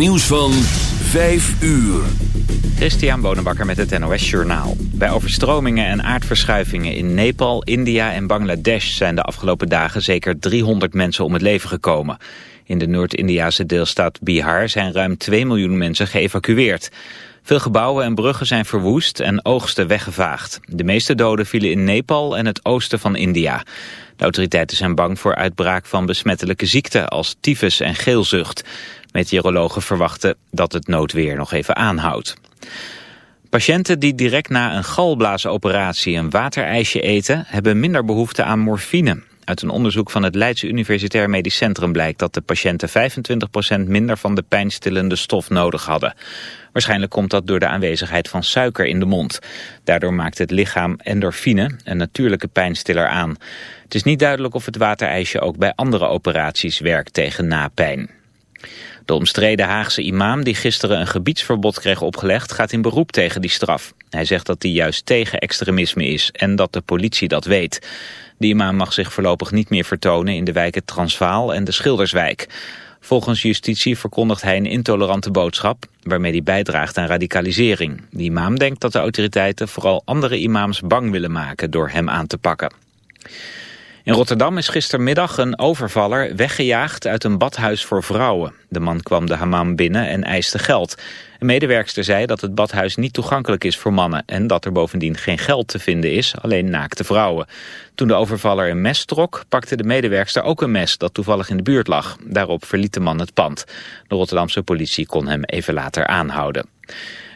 Nieuws van 5 uur. Christian Bonenbakker met het NOS Journaal. Bij overstromingen en aardverschuivingen in Nepal, India en Bangladesh... zijn de afgelopen dagen zeker 300 mensen om het leven gekomen. In de Noord-Indiase deelstaat Bihar zijn ruim 2 miljoen mensen geëvacueerd. Veel gebouwen en bruggen zijn verwoest en oogsten weggevaagd. De meeste doden vielen in Nepal en het oosten van India. De autoriteiten zijn bang voor uitbraak van besmettelijke ziekten als tyfus en geelzucht. Meteorologen verwachten dat het noodweer nog even aanhoudt. Patiënten die direct na een galblaasoperatie een waterijsje eten... hebben minder behoefte aan morfine. Uit een onderzoek van het Leidse Universitair Medisch Centrum blijkt dat de patiënten 25% minder van de pijnstillende stof nodig hadden. Waarschijnlijk komt dat door de aanwezigheid van suiker in de mond. Daardoor maakt het lichaam endorfine, een natuurlijke pijnstiller, aan. Het is niet duidelijk of het waterijsje ook bij andere operaties werkt tegen napijn. De omstreden Haagse imam die gisteren een gebiedsverbod kreeg opgelegd gaat in beroep tegen die straf. Hij zegt dat hij juist tegen extremisme is en dat de politie dat weet. De imam mag zich voorlopig niet meer vertonen in de wijken Transvaal en de Schilderswijk. Volgens justitie verkondigt hij een intolerante boodschap waarmee hij bijdraagt aan radicalisering. De imam denkt dat de autoriteiten vooral andere imams bang willen maken door hem aan te pakken. In Rotterdam is gistermiddag een overvaller weggejaagd uit een badhuis voor vrouwen. De man kwam de hammam binnen en eiste geld. Een medewerkster zei dat het badhuis niet toegankelijk is voor mannen... en dat er bovendien geen geld te vinden is, alleen naakte vrouwen. Toen de overvaller een mes trok, pakte de medewerkster ook een mes... dat toevallig in de buurt lag. Daarop verliet de man het pand. De Rotterdamse politie kon hem even later aanhouden.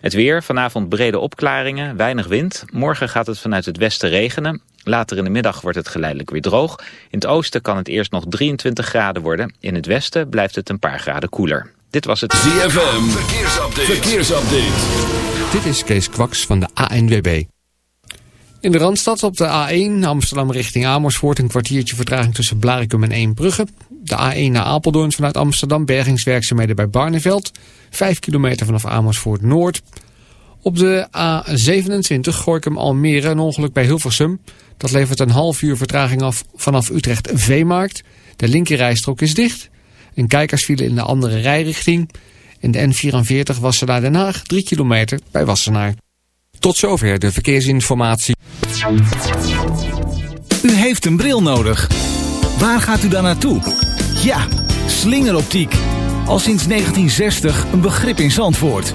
Het weer, vanavond brede opklaringen, weinig wind. Morgen gaat het vanuit het westen regenen. Later in de middag wordt het geleidelijk weer droog. In het oosten kan het eerst nog 23 graden worden. In het westen blijft het een paar graden koeler. Dit was het ZFM Verkeersupdate. Verkeersupdate. Dit is Kees Kwaks van de ANWB. In de Randstad op de A1 Amsterdam richting Amersfoort... een kwartiertje vertraging tussen Blarikum en Eembrugge. De A1 naar Apeldoorn vanuit Amsterdam... bergingswerkzaamheden bij Barneveld. 5 kilometer vanaf Amersfoort Noord. Op de A27 Gorkum Almere een ongeluk bij Hilversum... Dat levert een half uur vertraging af vanaf Utrecht Veemarkt. De linkerrijstrook is dicht. En kijkers vielen in de andere rijrichting. In de N44 Wassenaar Den Haag 3 kilometer bij Wassenaar. Tot zover de verkeersinformatie. U heeft een bril nodig. Waar gaat u dan naartoe? Ja, slingeroptiek. Al sinds 1960 een begrip in Zandvoort.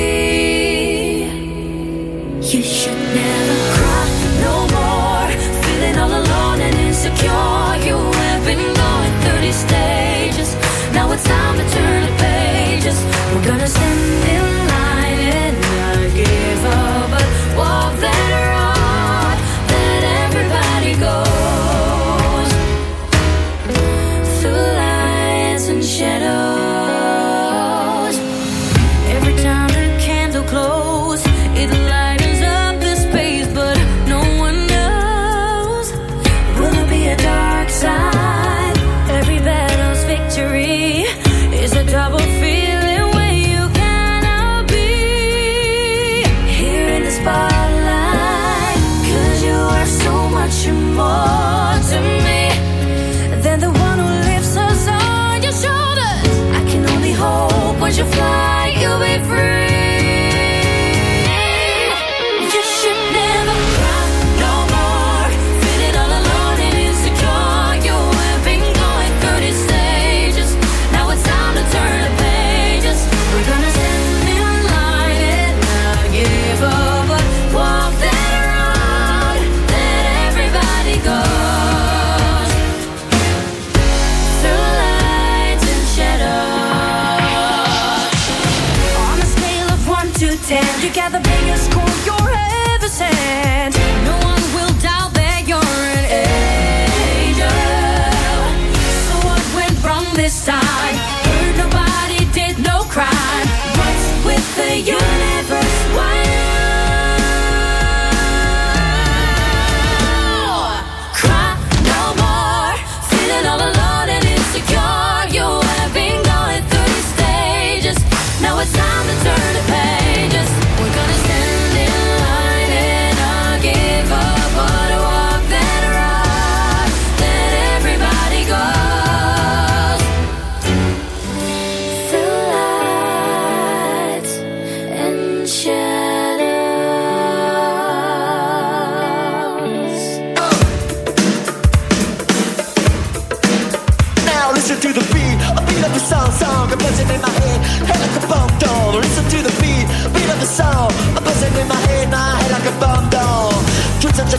gonna send it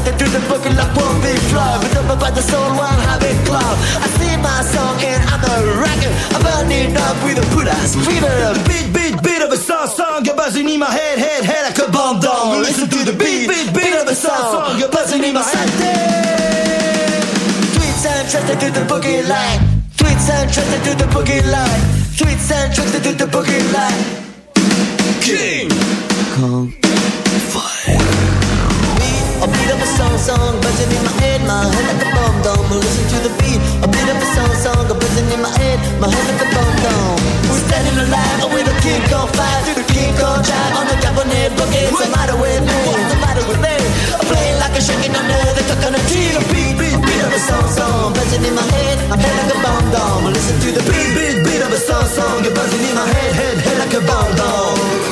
Subjected to the book like one big flow, but up by the soul, one habit club. I sing my song and I'm a rocker, I'm burning up with a put ass fever. Beat, beat, beat of a song, song, you're buzzing in my head, head, head like a bomb down. Listen to the beat, beat, beat of the song, song, you're buzzing in my head. Tweets and trusted to the boogie line. Tweets and trusted to the boogie line. Tweets and trusted to the boogie line. King Kong Fire. A beat of a song, song, buzzing in my head, my head like a bomb dome. Listen to the beat, a beat of a song, song, buzzing in my head, my head like a bomb dome. We're standing alive with a King Kong fire, the King Kong drive on the Japanese boogie. What's the matter with me? What's the matter with me? I'm playing like a shaking under the coconut tree. The beat, beat, beat of a song, song, buzzing in my head, my head like a bomb dome. Listen to the beat, beat, beat of a song, song, you're buzzing in my head, head, head like a bomb dome.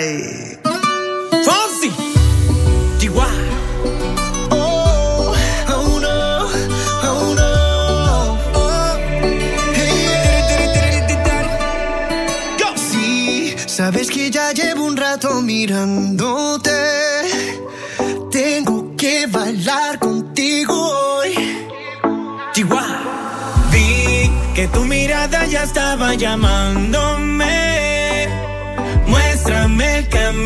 Ay. Fonsi, Chihuahua. Sabes que ya llevo un rato mirándote. Tengo que bailar contigo hoy. Chihuahua. Vi que tu mirada ya estaba llamándome.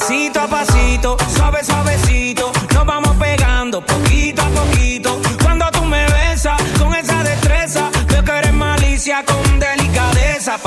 Pasito a pasito,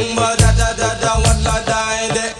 Boomba da da da da, what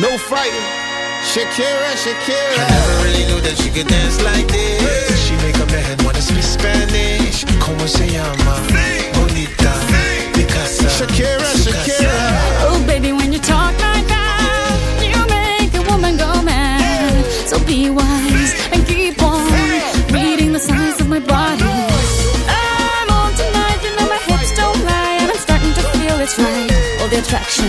No fighting. Shakira, Shakira. I never really knew that she could dance like this. She make a man wanna speak Spanish. Como se llama? Bonita. Picasa. Shakira, Su casa. Shakira. Oh, baby, when you talk like that, you make a woman go mad. So be wise and keep on reading the signs of my body. I'm on tonight, you know my hips don't lie, and I'm starting to feel it's right. All the attraction,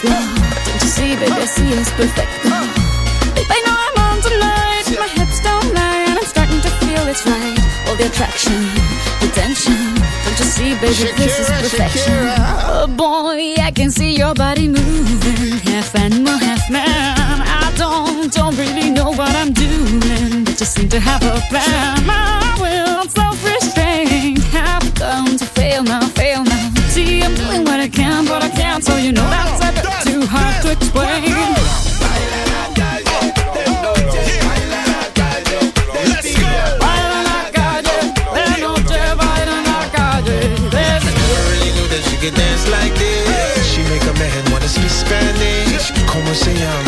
Slow. Don't you see, baby, I see it's perfect. Babe, I know I'm on tonight, my hips don't lie, and I'm starting to feel it's right. All the attraction, the tension. Don't you see, baby, this is Shakira, perfection. Shakira. Oh boy, I can see your body moving, half animal, half man. I don't, don't really know what I'm doing, but just seem to have a plan. My will, self-restraint, have come to fail now, fail now. See, I'm doing what I can, but I can't, so you know Como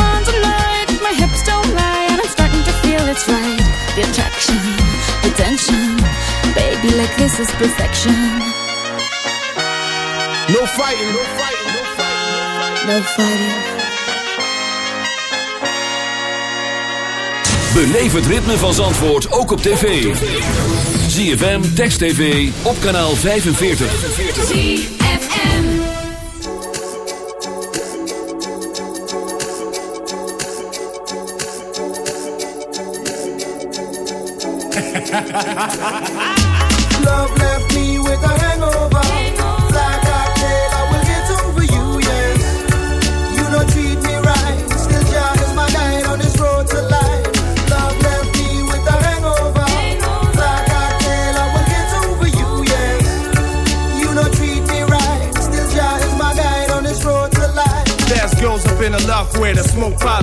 it's right. The attraction, the tension. Baby, like this is perfection. No fighting, no fighting, no fighting. No fighting. Beleef het ritme van Zandvoort ook op tv. ZFM, Text TV, op kanaal 45. Smoke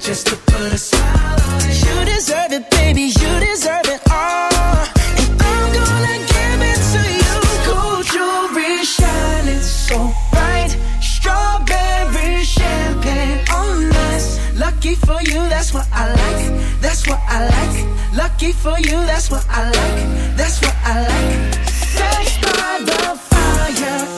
Just to put a smile on it. You deserve it, baby. You deserve it all. And I'm gonna give it to you. Gold jewelry shining so bright. Strawberry champagne on. Lucky for you, that's what I like. That's what I like. Lucky for you, that's what I like. That's what I like. Sex by the fire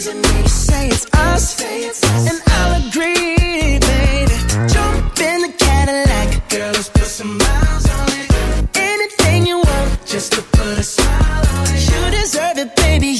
Us. Say it's us. And I'll agree, baby. Jump in the Cadillac. Girl, let's put some miles on it. Anything you want, just to put a smile on it. You deserve it, baby.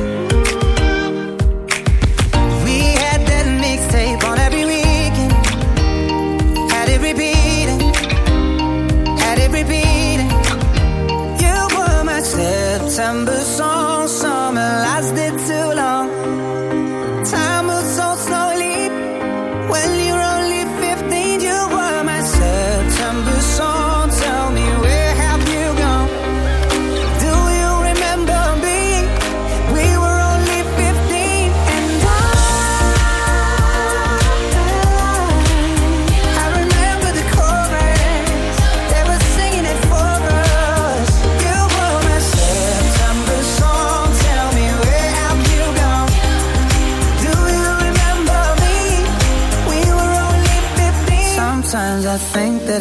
September.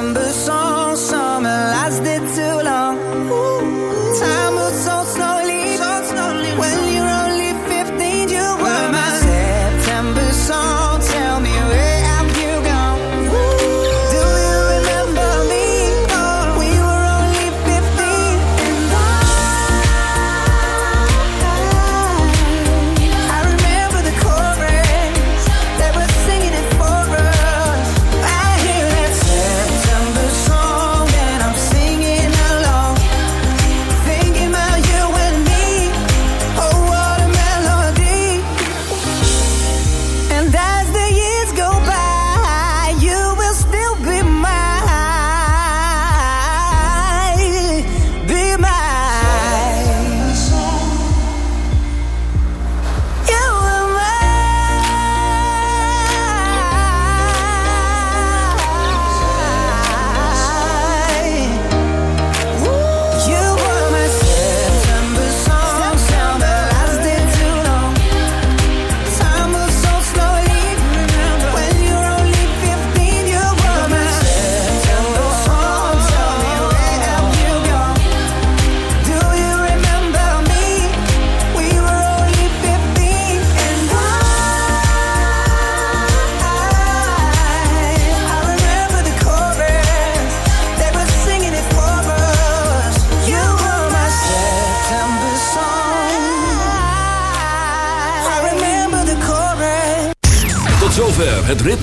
remember